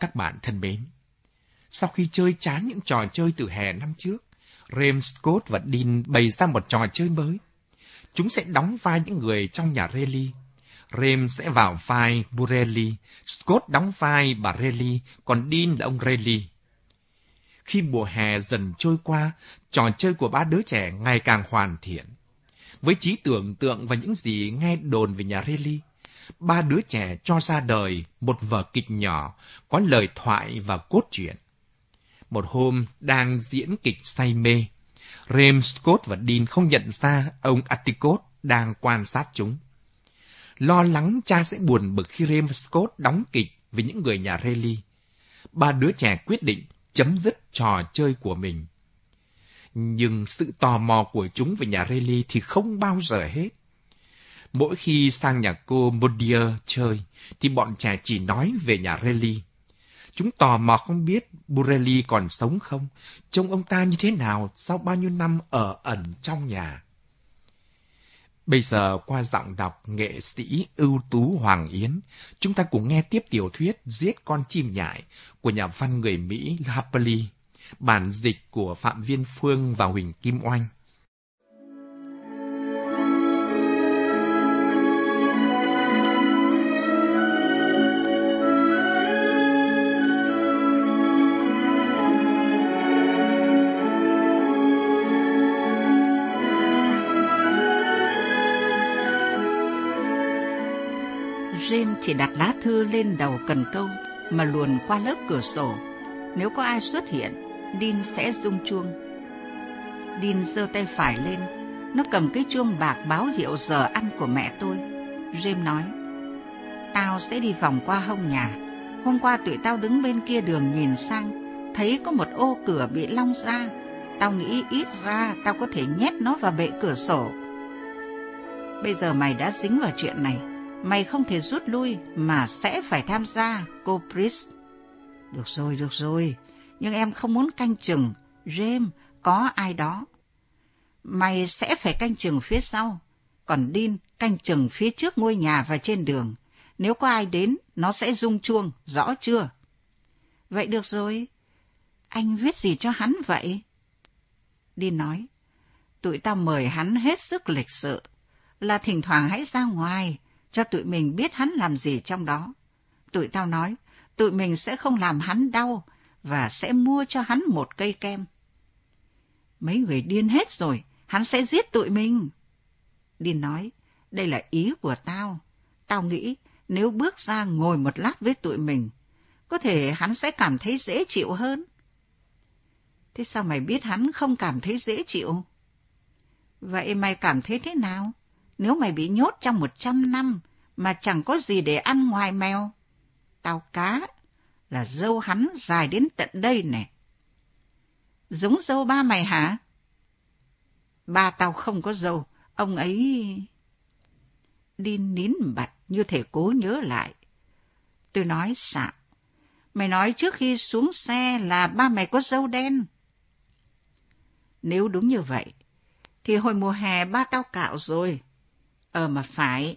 Các bạn thân mến, sau khi chơi chán những trò chơi từ hè năm trước, Rem Scott và Dean bày ra một trò chơi mới. Chúng sẽ đóng vai những người trong nhà Rayleigh. Rem sẽ vào vai Burelli, Scott đóng vai bà Rayleigh, còn Dean là ông Rayleigh. Khi mùa hè dần trôi qua, trò chơi của ba đứa trẻ ngày càng hoàn thiện. Với trí tưởng tượng và những gì nghe đồn về nhà Rayleigh, ba đứa trẻ cho ra đời một vở kịch nhỏ có lời thoại và cốt truyện. Một hôm đang diễn kịch say mê, Rem Scott và Dean không nhận ra ông Atticus đang quan sát chúng. Lo lắng cha sẽ buồn bực khi Rem Scott đóng kịch với những người nhà Rayleigh. Ba đứa trẻ quyết định chấm dứt trò chơi của mình. Nhưng sự tò mò của chúng về nhà Rayleigh thì không bao giờ hết. Mỗi khi sang nhà cô Modier chơi, thì bọn trẻ chỉ nói về nhà Relly. Chúng tò mò không biết Burelli còn sống không, trông ông ta như thế nào sau bao nhiêu năm ở ẩn trong nhà. Bây giờ qua giọng đọc nghệ sĩ ưu tú Hoàng Yến, chúng ta cùng nghe tiếp tiểu thuyết Giết con chim nhại của nhà văn người Mỹ Harper bản dịch của Phạm Viên Phương và Huỳnh Kim Oanh. Chỉ đặt lá thư lên đầu cần câu mà luồn qua lớp cửa sổ. Nếu có ai xuất hiện, Din sẽ rung chuông. Din giơ tay phải lên, nó cầm cái chuông bạc báo hiệu giờ ăn của mẹ tôi. James nói, tao sẽ đi vòng qua hông nhà. Hôm qua tụi tao đứng bên kia đường nhìn sang, thấy có một ô cửa bị long ra. Tao nghĩ ít ra tao có thể nhét nó vào bệ cửa sổ. Bây giờ mày đã dính vào chuyện này Mày không thể rút lui mà sẽ phải tham gia, cô Pris. Được rồi, được rồi, nhưng em không muốn canh chừng. James, có ai đó. Mày sẽ phải canh chừng phía sau, còn Dean canh chừng phía trước ngôi nhà và trên đường. Nếu có ai đến, nó sẽ rung chuông, rõ chưa? Vậy được rồi. Anh viết gì cho hắn vậy? Dean nói, tụi tao mời hắn hết sức lịch sự, là thỉnh thoảng hãy ra ngoài, cho tụi mình biết hắn làm gì trong đó. Tụi tao nói, tụi mình sẽ không làm hắn đau và sẽ mua cho hắn một cây kem. Mấy người điên hết rồi, hắn sẽ giết tụi mình. Điên nói, đây là ý của tao. Tao nghĩ nếu bước ra ngồi một lát với tụi mình, có thể hắn sẽ cảm thấy dễ chịu hơn. Thế sao mày biết hắn không cảm thấy dễ chịu? Vậy mày cảm thấy thế nào? Nếu mày bị nhốt trong một trăm năm mà chẳng có gì để ăn ngoài mèo, tao cá là dâu hắn dài đến tận đây nè. Giống dâu ba mày hả? Ba tao không có dâu, ông ấy... Đi nín bặt như thể cố nhớ lại. Tôi nói xạo. Mày nói trước khi xuống xe là ba mày có dâu đen. Nếu đúng như vậy, thì hồi mùa hè ba tao cạo rồi. Ờ mà phải,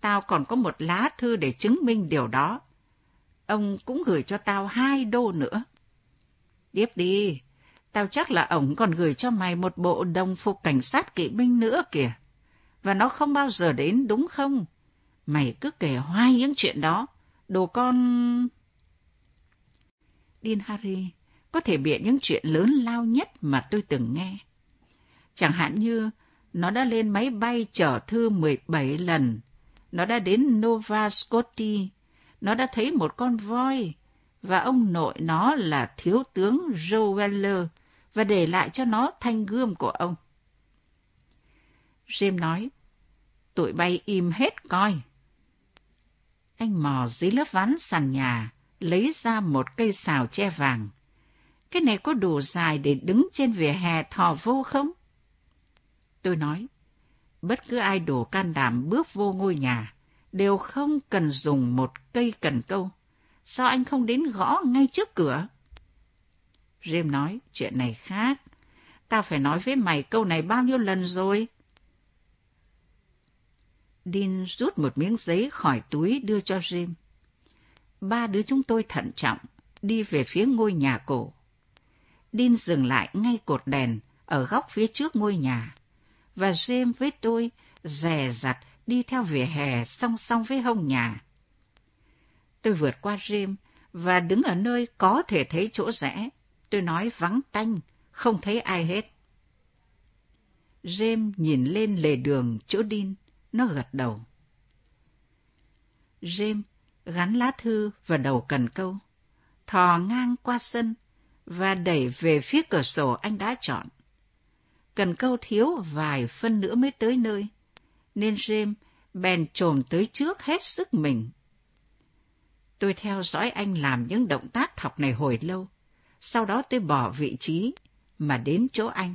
tao còn có một lá thư để chứng minh điều đó. Ông cũng gửi cho tao hai đô nữa. Tiếp đi, tao chắc là ổng còn gửi cho mày một bộ đồng phục cảnh sát kỵ binh nữa kìa. Và nó không bao giờ đến đúng không? Mày cứ kể hoài những chuyện đó. Đồ con... Dean Harry có thể bịa những chuyện lớn lao nhất mà tôi từng nghe. Chẳng hạn như nó đã lên máy bay chở thư 17 lần. Nó đã đến Nova Scotia. Nó đã thấy một con voi. Và ông nội nó là thiếu tướng Joe Weller và để lại cho nó thanh gươm của ông. Jim nói, tụi bay im hết coi. Anh mò dưới lớp ván sàn nhà, lấy ra một cây xào che vàng. Cái này có đủ dài để đứng trên vỉa hè thò vô không? Tôi nói, bất cứ ai đủ can đảm bước vô ngôi nhà, đều không cần dùng một cây cần câu. Sao anh không đến gõ ngay trước cửa? Rêm nói, chuyện này khác. Tao phải nói với mày câu này bao nhiêu lần rồi? Dean rút một miếng giấy khỏi túi đưa cho Jim. Ba đứa chúng tôi thận trọng, đi về phía ngôi nhà cổ. Dean dừng lại ngay cột đèn ở góc phía trước ngôi nhà, và James với tôi dè dặt đi theo vỉa hè song song với hông nhà. Tôi vượt qua James và đứng ở nơi có thể thấy chỗ rẽ. Tôi nói vắng tanh, không thấy ai hết. James nhìn lên lề đường chỗ Dean, nó gật đầu. James gắn lá thư vào đầu cần câu, thò ngang qua sân và đẩy về phía cửa sổ anh đã chọn. Cần câu thiếu vài phân nữa mới tới nơi, nên James bèn trồm tới trước hết sức mình. Tôi theo dõi anh làm những động tác thọc này hồi lâu, sau đó tôi bỏ vị trí mà đến chỗ anh.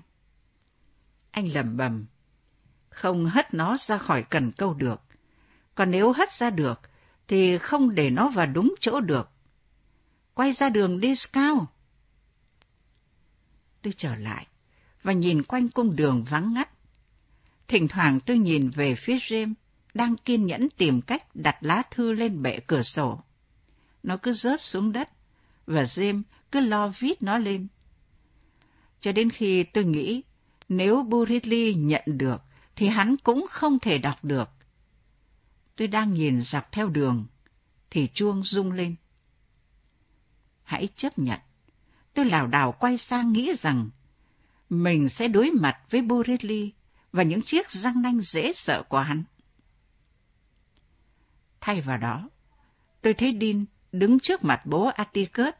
Anh lầm bầm, không hất nó ra khỏi cần câu được, còn nếu hất ra được thì không để nó vào đúng chỗ được. Quay ra đường đi Scout. Tôi trở lại và nhìn quanh cung đường vắng ngắt. Thỉnh thoảng tôi nhìn về phía James, đang kiên nhẫn tìm cách đặt lá thư lên bệ cửa sổ. Nó cứ rớt xuống đất, và James cứ lo viết nó lên. Cho đến khi tôi nghĩ, nếu Buridley nhận được, thì hắn cũng không thể đọc được. Tôi đang nhìn dọc theo đường, thì chuông rung lên. Hãy chấp nhận. Tôi lảo đảo quay sang nghĩ rằng mình sẽ đối mặt với Borelli và những chiếc răng nanh dễ sợ của hắn. Thay vào đó, tôi thấy Dean đứng trước mặt bố Atticus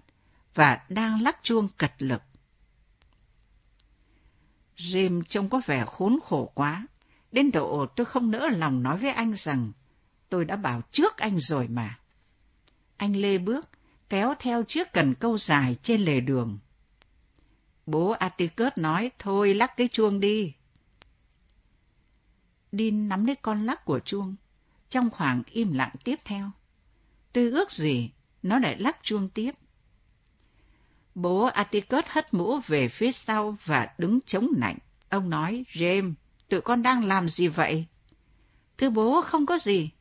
và đang lắc chuông cật lực. Jim trông có vẻ khốn khổ quá, đến độ tôi không nỡ lòng nói với anh rằng tôi đã bảo trước anh rồi mà. Anh lê bước, kéo theo chiếc cần câu dài trên lề đường. Bố Atticus nói, thôi lắc cái chuông đi. Dean nắm lấy con lắc của chuông, trong khoảng im lặng tiếp theo. Tôi ước gì, nó lại lắc chuông tiếp. Bố Atticus hất mũ về phía sau và đứng chống nạnh. Ông nói, James, tụi con đang làm gì vậy? Thưa bố, không có gì.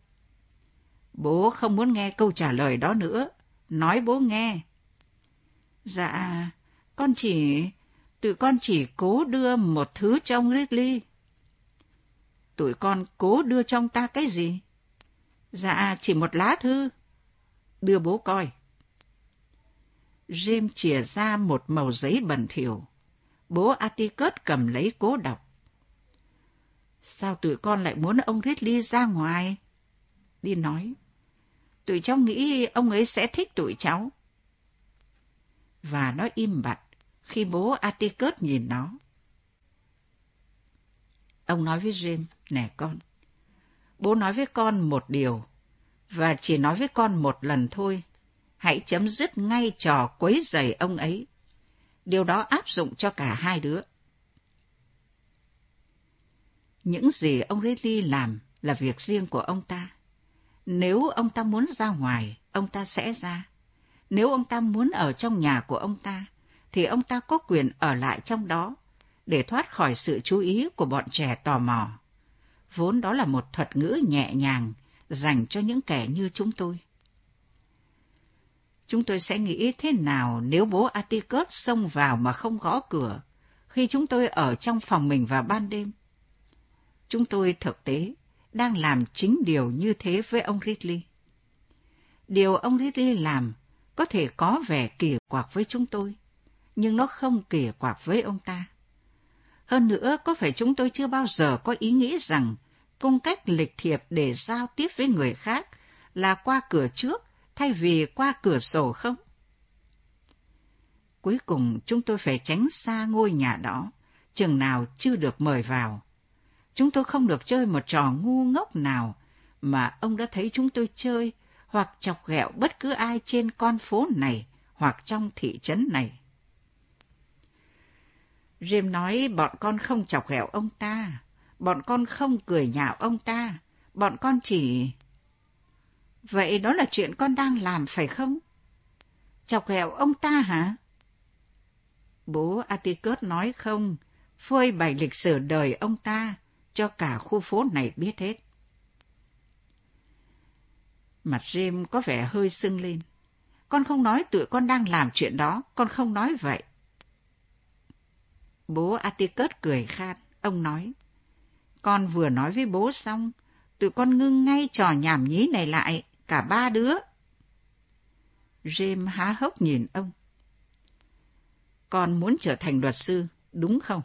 Bố không muốn nghe câu trả lời đó nữa. Nói bố nghe. Dạ, con chỉ... Tụi con chỉ cố đưa một thứ cho ông Ridley. Tụi con cố đưa trong ta cái gì? Dạ, chỉ một lá thư. Đưa bố coi. James chìa ra một màu giấy bẩn thỉu. Bố Atticus cầm lấy cố đọc. Sao tụi con lại muốn ông Ridley ra ngoài? Đi nói. Tụi cháu nghĩ ông ấy sẽ thích tụi cháu. Và nó im bặt khi bố Atticus nhìn nó. Ông nói với James, nè con, bố nói với con một điều, và chỉ nói với con một lần thôi. Hãy chấm dứt ngay trò quấy rầy ông ấy. Điều đó áp dụng cho cả hai đứa. Những gì ông Ridley làm là việc riêng của ông ta. Nếu ông ta muốn ra ngoài, ông ta sẽ ra. Nếu ông ta muốn ở trong nhà của ông ta, thì ông ta có quyền ở lại trong đó để thoát khỏi sự chú ý của bọn trẻ tò mò. Vốn đó là một thuật ngữ nhẹ nhàng dành cho những kẻ như chúng tôi. Chúng tôi sẽ nghĩ thế nào nếu bố Atticus xông vào mà không gõ cửa khi chúng tôi ở trong phòng mình vào ban đêm? Chúng tôi thực tế đang làm chính điều như thế với ông Ridley. Điều ông Ridley làm có thể có vẻ kỳ quặc với chúng tôi, nhưng nó không kỳ quặc với ông ta. Hơn nữa, có phải chúng tôi chưa bao giờ có ý nghĩ rằng cung cách lịch thiệp để giao tiếp với người khác là qua cửa trước thay vì qua cửa sổ không? Cuối cùng chúng tôi phải tránh xa ngôi nhà đó, chừng nào chưa được mời vào. Chúng tôi không được chơi một trò ngu ngốc nào mà ông đã thấy chúng tôi chơi hoặc chọc ghẹo bất cứ ai trên con phố này hoặc trong thị trấn này. Jim nói bọn con không chọc ghẹo ông ta, bọn con không cười nhạo ông ta, bọn con chỉ... Vậy đó là chuyện con đang làm phải không? Chọc ghẹo ông ta hả? Bố Atticus nói không, phơi bày lịch sử đời ông ta cho cả khu phố này biết hết. Mặt Jim có vẻ hơi sưng lên. Con không nói tụi con đang làm chuyện đó, con không nói vậy. Bố Atticus cười khan, ông nói. Con vừa nói với bố xong, tụi con ngưng ngay trò nhảm nhí này lại, cả ba đứa. James há hốc nhìn ông. Con muốn trở thành luật sư, đúng không?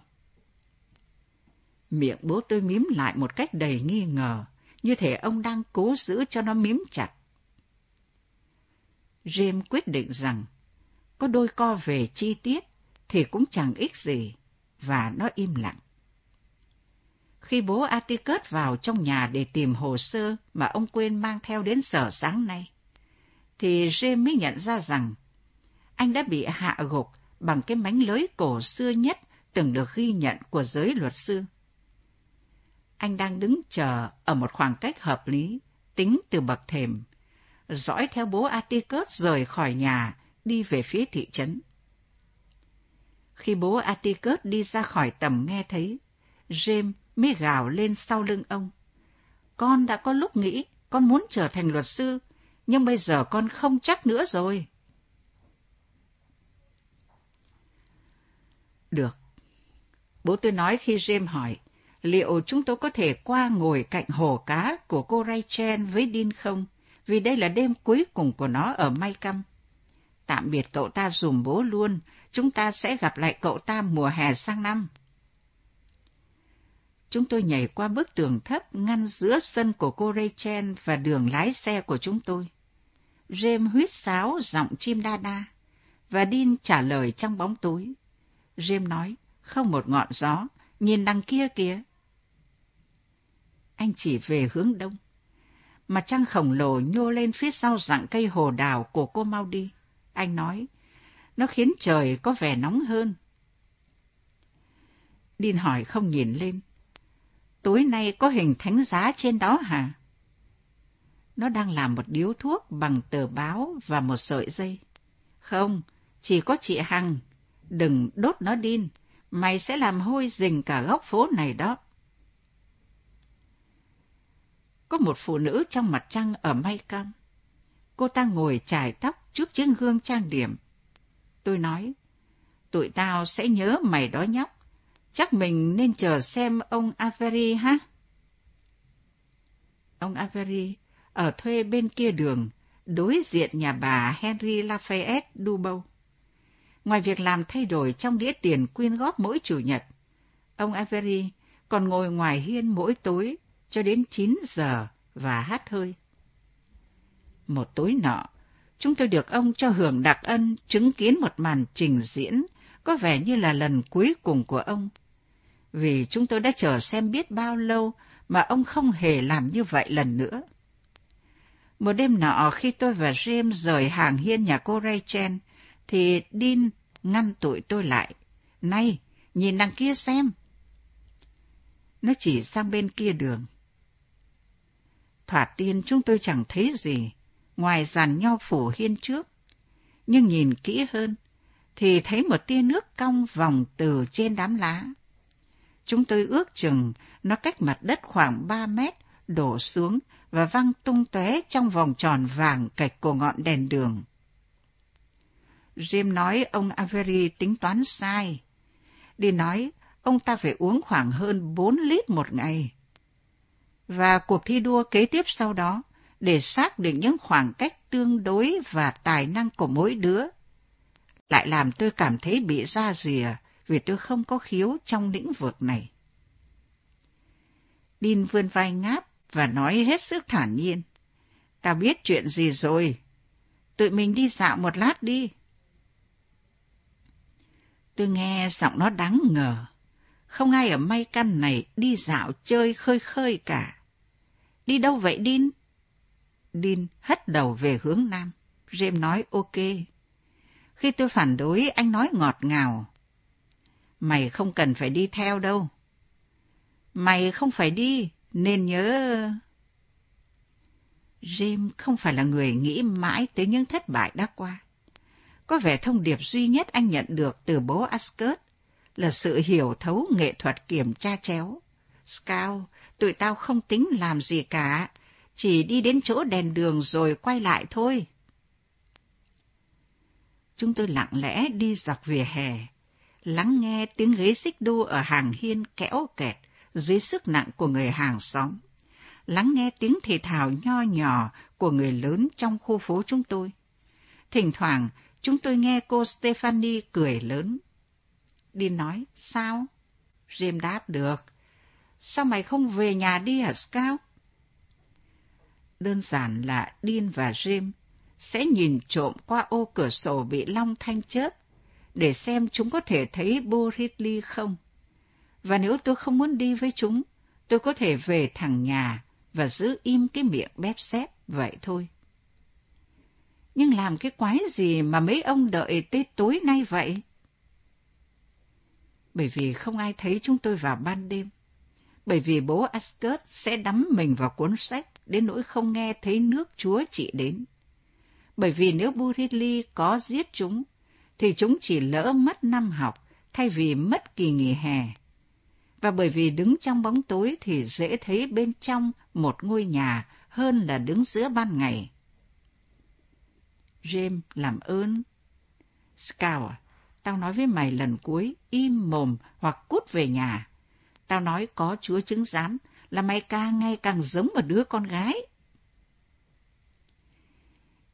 Miệng bố tôi mím lại một cách đầy nghi ngờ, như thể ông đang cố giữ cho nó mím chặt. James quyết định rằng, có đôi co về chi tiết thì cũng chẳng ích gì, và nó im lặng. Khi bố Atticus vào trong nhà để tìm hồ sơ mà ông quên mang theo đến sở sáng nay, thì James mới nhận ra rằng anh đã bị hạ gục bằng cái mánh lưới cổ xưa nhất từng được ghi nhận của giới luật sư. Anh đang đứng chờ ở một khoảng cách hợp lý, tính từ bậc thềm, dõi theo bố Atticus rời khỏi nhà, đi về phía thị trấn. Khi bố Atticus đi ra khỏi tầm nghe thấy, James mới gào lên sau lưng ông. Con đã có lúc nghĩ con muốn trở thành luật sư, nhưng bây giờ con không chắc nữa rồi. Được. Bố tôi nói khi James hỏi, liệu chúng tôi có thể qua ngồi cạnh hồ cá của cô Rachel với Dean không? Vì đây là đêm cuối cùng của nó ở May Căm. Tạm biệt cậu ta dùm bố luôn, chúng ta sẽ gặp lại cậu ta mùa hè sang năm. Chúng tôi nhảy qua bức tường thấp ngăn giữa sân của cô Rachel và đường lái xe của chúng tôi. James huyết sáo giọng chim đa đa, và Dean trả lời trong bóng tối. James nói, không một ngọn gió, nhìn đằng kia kìa. Anh chỉ về hướng đông. Mặt trăng khổng lồ nhô lên phía sau rặng cây hồ đào của cô mau đi. Anh nói, nó khiến trời có vẻ nóng hơn. Dean hỏi không nhìn lên. Tối nay có hình thánh giá trên đó hả? Nó đang làm một điếu thuốc bằng tờ báo và một sợi dây. Không, chỉ có chị Hằng. Đừng đốt nó điên, mày sẽ làm hôi rình cả góc phố này đó. Có một phụ nữ trong mặt trăng ở May Cam. Cô ta ngồi chải tóc trước chiếc gương trang điểm. Tôi nói, tụi tao sẽ nhớ mày đó nhóc. Chắc mình nên chờ xem ông Avery ha? Ông Avery ở thuê bên kia đường, đối diện nhà bà Henry Lafayette Dubow. Ngoài việc làm thay đổi trong đĩa tiền quyên góp mỗi chủ nhật, ông Avery còn ngồi ngoài hiên mỗi tối cho đến 9 giờ và hát hơi. Một tối nọ, chúng tôi được ông cho hưởng đặc ân chứng kiến một màn trình diễn có vẻ như là lần cuối cùng của ông. Vì chúng tôi đã chờ xem biết bao lâu mà ông không hề làm như vậy lần nữa. Một đêm nọ khi tôi và James rời hàng hiên nhà cô Rachel, thì Dean ngăn tụi tôi lại. Này, nhìn đằng kia xem. Nó chỉ sang bên kia đường. Thoạt tiên chúng tôi chẳng thấy gì, ngoài dàn nho phủ hiên trước. Nhưng nhìn kỹ hơn, thì thấy một tia nước cong vòng từ trên đám lá. Chúng tôi ước chừng nó cách mặt đất khoảng ba mét, đổ xuống và văng tung tóe trong vòng tròn vàng cạch của ngọn đèn đường. Jim nói ông Avery tính toán sai. Đi nói, ông ta phải uống khoảng hơn 4 lít một ngày. Và cuộc thi đua kế tiếp sau đó, để xác định những khoảng cách tương đối và tài năng của mỗi đứa, lại làm tôi cảm thấy bị ra rìa vì tôi không có khiếu trong lĩnh vực này. Đin vươn vai ngáp và nói hết sức thản nhiên. "Ta biết chuyện gì rồi. Tụi mình đi dạo một lát đi. Tôi nghe giọng nó đáng ngờ. Không ai ở may căn này đi dạo chơi khơi khơi cả. Đi đâu vậy Đin? Đin hất đầu về hướng nam. James nói ok. Khi tôi phản đối, anh nói ngọt ngào. Mày không cần phải đi theo đâu. Mày không phải đi, nên nhớ... James không phải là người nghĩ mãi tới những thất bại đã qua. Có vẻ thông điệp duy nhất anh nhận được từ bố Ascot là sự hiểu thấu nghệ thuật kiểm tra chéo. Scout, tụi tao không tính làm gì cả, chỉ đi đến chỗ đèn đường rồi quay lại thôi. Chúng tôi lặng lẽ đi dọc vỉa hè, lắng nghe tiếng ghế xích đu ở hàng hiên kẽo kẹt dưới sức nặng của người hàng xóm. Lắng nghe tiếng thì thào nho nhỏ của người lớn trong khu phố chúng tôi. Thỉnh thoảng, chúng tôi nghe cô Stephanie cười lớn. Đi nói, sao? Jim đáp được. Sao mày không về nhà đi hả Scout? Đơn giản là điên và Jim sẽ nhìn trộm qua ô cửa sổ bị long thanh chớp để xem chúng có thể thấy Bo Ridley không. Và nếu tôi không muốn đi với chúng, tôi có thể về thẳng nhà và giữ im cái miệng bép xép vậy thôi. Nhưng làm cái quái gì mà mấy ông đợi tới tối nay vậy? Bởi vì không ai thấy chúng tôi vào ban đêm. Bởi vì bố Ascot sẽ đắm mình vào cuốn sách đến nỗi không nghe thấy nước Chúa trị đến. Bởi vì nếu Burili có giết chúng, thì chúng chỉ lỡ mất năm học thay vì mất kỳ nghỉ hè. Và bởi vì đứng trong bóng tối thì dễ thấy bên trong một ngôi nhà hơn là đứng giữa ban ngày. James làm ơn. Scour, tao nói với mày lần cuối, im mồm hoặc cút về nhà. Tao nói có chúa chứng giám là mày càng ngày càng giống một đứa con gái.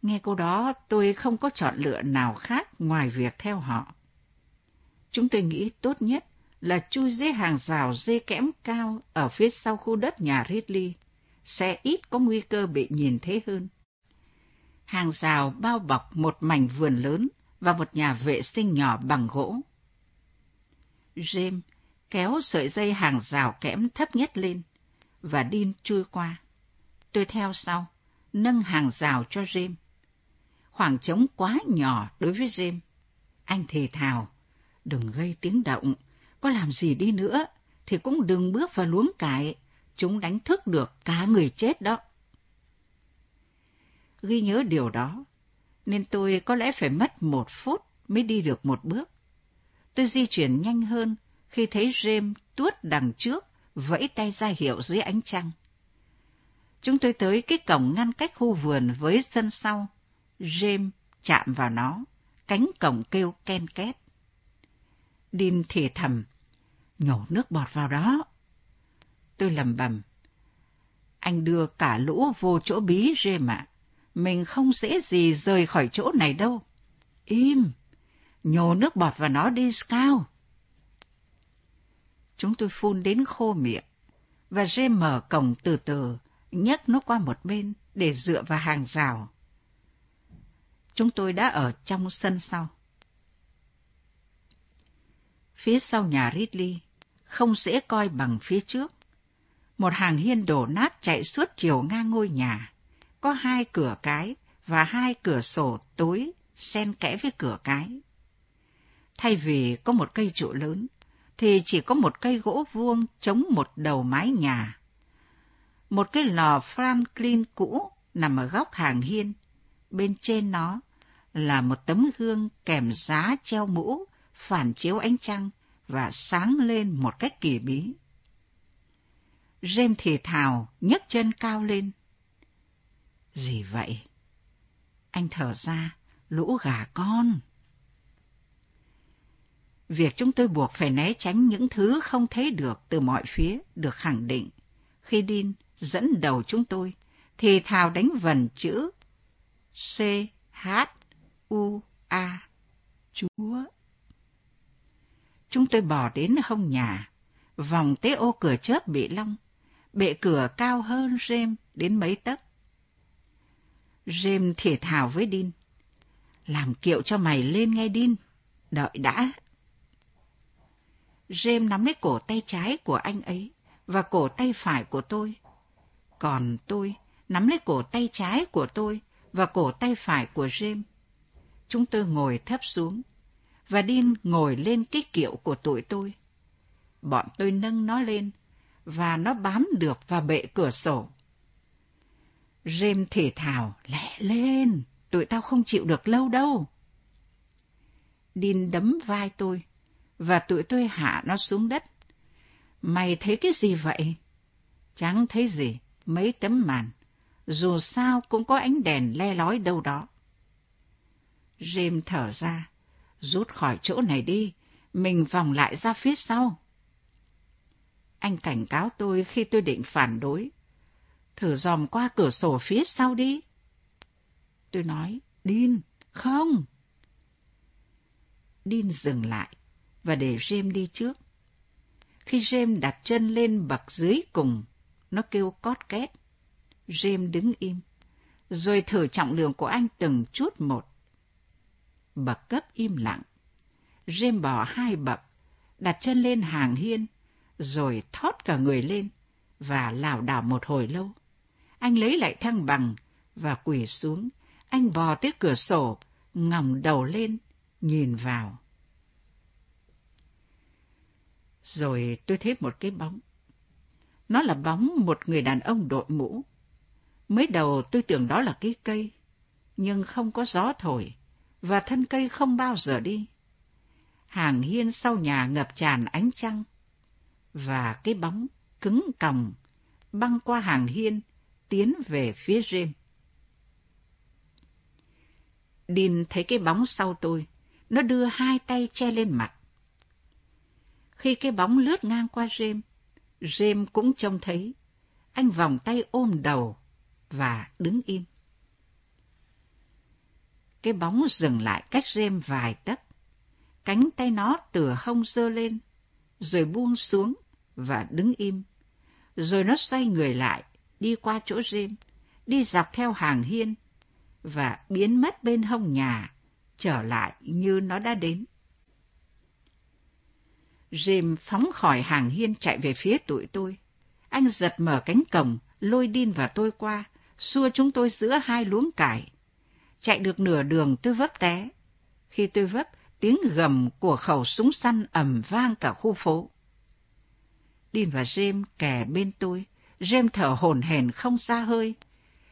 Nghe câu đó, tôi không có chọn lựa nào khác ngoài việc theo họ. Chúng tôi nghĩ tốt nhất là chui dưới hàng rào dây kẽm cao ở phía sau khu đất nhà Ridley, sẽ ít có nguy cơ bị nhìn thấy hơn. Hàng rào bao bọc một mảnh vườn lớn và một nhà vệ sinh nhỏ bằng gỗ. James kéo sợi dây hàng rào kẽm thấp nhất lên và Dean chui qua. Tôi theo sau, nâng hàng rào cho James. Khoảng trống quá nhỏ đối với James. Anh thề thào, đừng gây tiếng động, có làm gì đi nữa thì cũng đừng bước vào luống cải, chúng đánh thức được cả người chết đó. Ghi nhớ điều đó, nên tôi có lẽ phải mất một phút mới đi được một bước. Tôi di chuyển nhanh hơn khi thấy James tuốt đằng trước, vẫy tay ra hiệu dưới ánh trăng. Chúng tôi tới cái cổng ngăn cách khu vườn với sân sau. James chạm vào nó, cánh cổng kêu ken két. Đin thì thầm, nhổ nước bọt vào đó. Tôi lầm bầm. Anh đưa cả lũ vô chỗ bí James ạ. Mình không dễ gì rời khỏi chỗ này đâu. Im! Nhổ nước bọt vào nó đi, Scout. Chúng tôi phun đến khô miệng, và Rê mở cổng từ từ, nhấc nó qua một bên để dựa vào hàng rào. Chúng tôi đã ở trong sân sau. Phía sau nhà Ridley, không dễ coi bằng phía trước. Một hàng hiên đổ nát chạy suốt chiều ngang ngôi nhà, có hai cửa cái và hai cửa sổ tối xen kẽ với cửa cái. Thay vì có một cây trụ lớn, thì chỉ có một cây gỗ vuông chống một đầu mái nhà. Một cái lò Franklin cũ nằm ở góc hàng hiên. Bên trên nó là một tấm gương kèm giá treo mũ, phản chiếu ánh trăng và sáng lên một cách kỳ bí. James thì thào, nhấc chân cao lên. Gì vậy? Anh thở ra, lũ gà con. Việc chúng tôi buộc phải né tránh những thứ không thấy được từ mọi phía được khẳng định. Khi Đin dẫn đầu chúng tôi, thì thào đánh vần chữ C, H, U, A, Chúa. Chúng tôi bỏ đến hông nhà, vòng tế ô cửa chớp bị long, bệ cửa cao hơn rêm đến mấy tấc. rêm thể thào với Đin. Làm kiệu cho mày lên ngay Dean, đợi đã. James nắm lấy cổ tay trái của anh ấy và cổ tay phải của tôi. Còn tôi nắm lấy cổ tay trái của tôi và cổ tay phải của James. Chúng tôi ngồi thấp xuống và Dean ngồi lên cái kiệu của tụi tôi. Bọn tôi nâng nó lên và nó bám được vào bệ cửa sổ. James thể thào, lẹ lên, tụi tao không chịu được lâu đâu. Dean đấm vai tôi và tụi tôi hạ nó xuống đất. Mày thấy cái gì vậy? Chẳng thấy gì, mấy tấm màn. Dù sao cũng có ánh đèn le lói đâu đó. James thở ra, rút khỏi chỗ này đi, mình vòng lại ra phía sau. Anh cảnh cáo tôi khi tôi định phản đối. Thử dòm qua cửa sổ phía sau đi. Tôi nói, Dean, không. Dean dừng lại và để James đi trước. Khi James đặt chân lên bậc dưới cùng, nó kêu cót két. James đứng im, rồi thử trọng lượng của anh từng chút một. Bậc cấp im lặng. James bỏ hai bậc, đặt chân lên hàng hiên, rồi thoát cả người lên và lảo đảo một hồi lâu. Anh lấy lại thăng bằng và quỳ xuống. Anh bò tới cửa sổ, ngẩng đầu lên, nhìn vào. Rồi tôi thấy một cái bóng. Nó là bóng một người đàn ông đội mũ. Mới đầu tôi tưởng đó là cái cây, nhưng không có gió thổi, và thân cây không bao giờ đi. Hàng hiên sau nhà ngập tràn ánh trăng, và cái bóng cứng còng băng qua hàng hiên, tiến về phía James. Dean thấy cái bóng sau tôi, nó đưa hai tay che lên mặt. Khi cái bóng lướt ngang qua James, James cũng trông thấy. Anh vòng tay ôm đầu và đứng im. Cái bóng dừng lại cách James vài tấc. Cánh tay nó từ hông dơ lên, rồi buông xuống và đứng im. Rồi nó xoay người lại, đi qua chỗ James, đi dọc theo hàng hiên và biến mất bên hông nhà, trở lại như nó đã đến. Jim phóng khỏi hàng hiên chạy về phía tụi tôi. Anh giật mở cánh cổng, lôi Đin và tôi qua, xua chúng tôi giữa hai luống cải. Chạy được nửa đường tôi vấp té. Khi tôi vấp, tiếng gầm của khẩu súng săn ầm vang cả khu phố. Đin và James kè bên tôi. James thở hổn hển không ra hơi.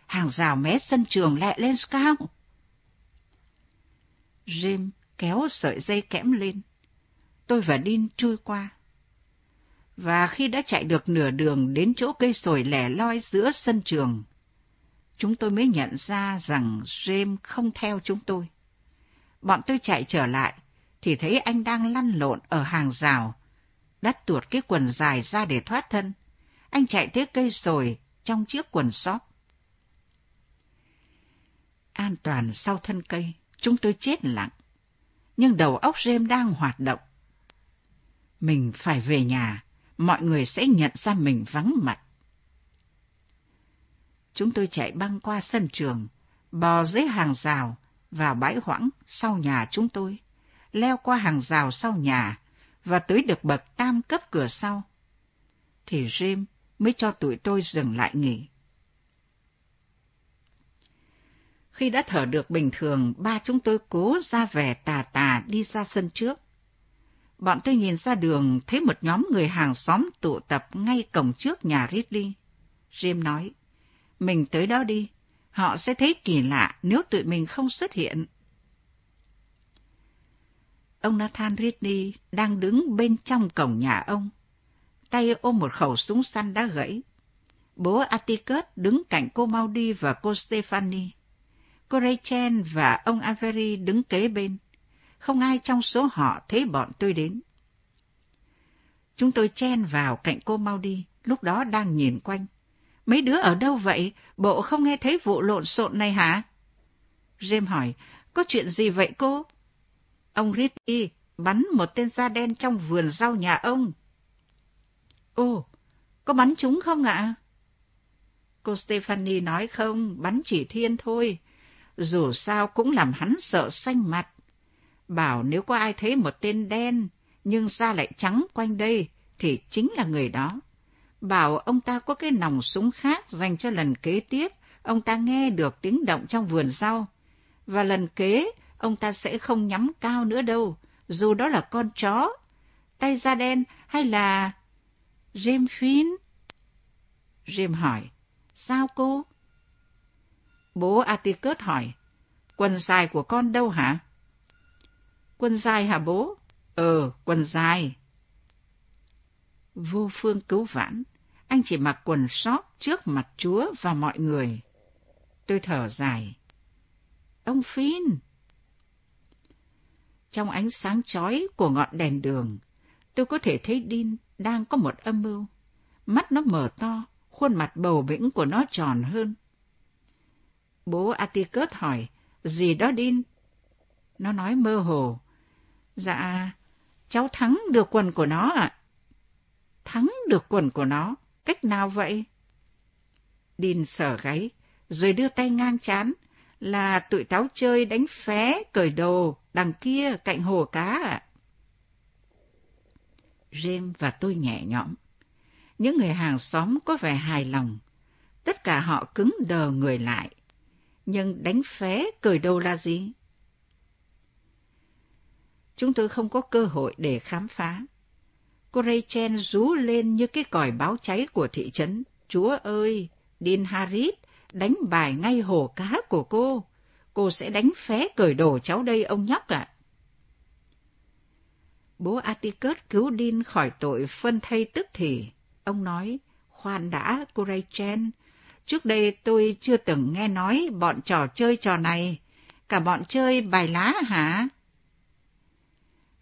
Hàng rào mé sân trường lẹ lên cao. James kéo sợi dây kẽm lên tôi và Đin trôi qua. Và khi đã chạy được nửa đường đến chỗ cây sồi lẻ loi giữa sân trường, chúng tôi mới nhận ra rằng James không theo chúng tôi. Bọn tôi chạy trở lại, thì thấy anh đang lăn lộn ở hàng rào, đắt tuột cái quần dài ra để thoát thân. Anh chạy tới cây sồi trong chiếc quần sót. An toàn sau thân cây, chúng tôi chết lặng. Nhưng đầu óc James đang hoạt động. Mình phải về nhà, mọi người sẽ nhận ra mình vắng mặt. Chúng tôi chạy băng qua sân trường, bò dưới hàng rào, vào bãi hoãng sau nhà chúng tôi, leo qua hàng rào sau nhà và tới được bậc tam cấp cửa sau. Thì Jim mới cho tụi tôi dừng lại nghỉ. Khi đã thở được bình thường, ba chúng tôi cố ra vẻ tà tà đi ra sân trước bọn tôi nhìn ra đường thấy một nhóm người hàng xóm tụ tập ngay cổng trước nhà Ridley. Jim nói, mình tới đó đi, họ sẽ thấy kỳ lạ nếu tụi mình không xuất hiện. Ông Nathan Ridley đang đứng bên trong cổng nhà ông, tay ôm một khẩu súng săn đã gãy. Bố Atticus đứng cạnh cô Maudie và cô Stephanie. Cô Rachel và ông Avery đứng kế bên không ai trong số họ thấy bọn tôi đến. Chúng tôi chen vào cạnh cô mau đi, lúc đó đang nhìn quanh. Mấy đứa ở đâu vậy? Bộ không nghe thấy vụ lộn xộn này hả? James hỏi, có chuyện gì vậy cô? Ông Ritty bắn một tên da đen trong vườn rau nhà ông. Ồ, có bắn chúng không ạ? Cô Stephanie nói không, bắn chỉ thiên thôi. Dù sao cũng làm hắn sợ xanh mặt bảo nếu có ai thấy một tên đen nhưng da lại trắng quanh đây thì chính là người đó. Bảo ông ta có cái nòng súng khác dành cho lần kế tiếp, ông ta nghe được tiếng động trong vườn rau. Và lần kế, ông ta sẽ không nhắm cao nữa đâu, dù đó là con chó, tay da đen hay là... James Finn? James hỏi, sao cô? Bố Atticus hỏi, quần dài của con đâu hả? Quần dài hả bố? Ờ, quần dài. Vô phương cứu vãn, anh chỉ mặc quần sót trước mặt Chúa và mọi người. Tôi thở dài. Ông Phin. Trong ánh sáng chói của ngọn đèn đường, tôi có thể thấy Dean đang có một âm mưu. Mắt nó mở to, khuôn mặt bầu bĩnh của nó tròn hơn. Bố Atticus hỏi, gì đó Dean? Nó nói mơ hồ. Dạ, cháu thắng được quần của nó ạ. Thắng được quần của nó, cách nào vậy? Đin sở gáy, rồi đưa tay ngang chán, là tụi táo chơi đánh phé, cởi đồ, đằng kia cạnh hồ cá ạ. James và tôi nhẹ nhõm. Những người hàng xóm có vẻ hài lòng. Tất cả họ cứng đờ người lại. Nhưng đánh phé cởi đồ là gì? Chúng tôi không có cơ hội để khám phá. Cô Rachel rú lên như cái còi báo cháy của thị trấn. Chúa ơi, Dean Harris đánh bài ngay hồ cá của cô. Cô sẽ đánh phé cởi đồ cháu đây ông nhóc ạ. Bố Atticus cứu Dean khỏi tội phân thây tức thì. Ông nói, khoan đã, cô Rachel. Trước đây tôi chưa từng nghe nói bọn trò chơi trò này. Cả bọn chơi bài lá hả?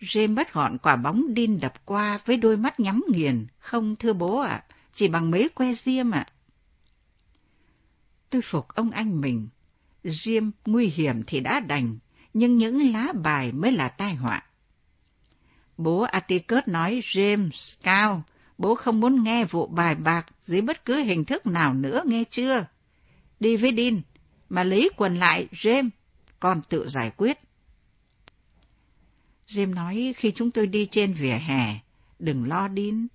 James bắt gọn quả bóng đin đập qua với đôi mắt nhắm nghiền. Không thưa bố ạ, chỉ bằng mấy que diêm ạ. Tôi phục ông anh mình. Diêm nguy hiểm thì đã đành, nhưng những lá bài mới là tai họa. Bố Atticus nói James, Cao, bố không muốn nghe vụ bài bạc dưới bất cứ hình thức nào nữa nghe chưa? Đi với Dean, mà lấy quần lại James, con tự giải quyết. Jim nói khi chúng tôi đi trên vỉa hè, đừng lo Dean,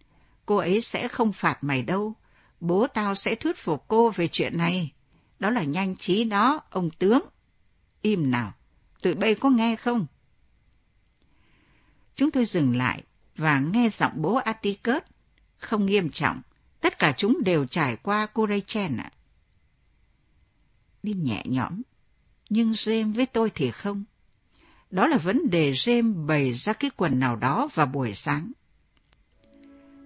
cô ấy sẽ không phạt mày đâu. Bố tao sẽ thuyết phục cô về chuyện này. Đó là nhanh trí đó, ông tướng. Im nào, tụi bay có nghe không? Chúng tôi dừng lại và nghe giọng bố Atticus. Không nghiêm trọng, tất cả chúng đều trải qua cô Rachel ạ. Đi nhẹ nhõm, nhưng James với tôi thì không. Đó là vấn đề James bày ra cái quần nào đó vào buổi sáng.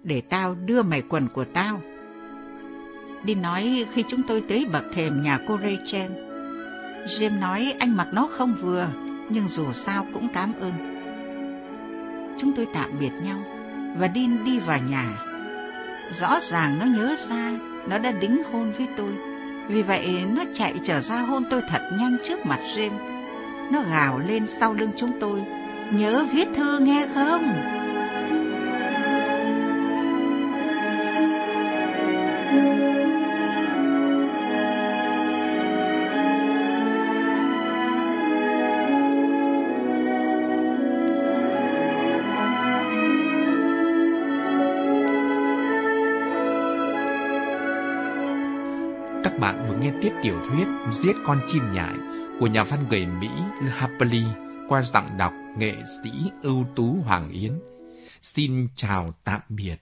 Để tao đưa mày quần của tao. Đi nói khi chúng tôi tới bậc thềm nhà cô Rachel. James nói anh mặc nó không vừa, nhưng dù sao cũng cảm ơn. Chúng tôi tạm biệt nhau, và Dean đi vào nhà. Rõ ràng nó nhớ ra, nó đã đính hôn với tôi. Vì vậy nó chạy trở ra hôn tôi thật nhanh trước mặt James nó gào lên sau lưng chúng tôi. Nhớ viết thư nghe không? Các bạn vừa nghe tiếp tiểu thuyết Giết con chim nhại của nhà văn người Mỹ Harper qua giọng đọc nghệ sĩ ưu tú Hoàng Yến. Xin chào tạm biệt.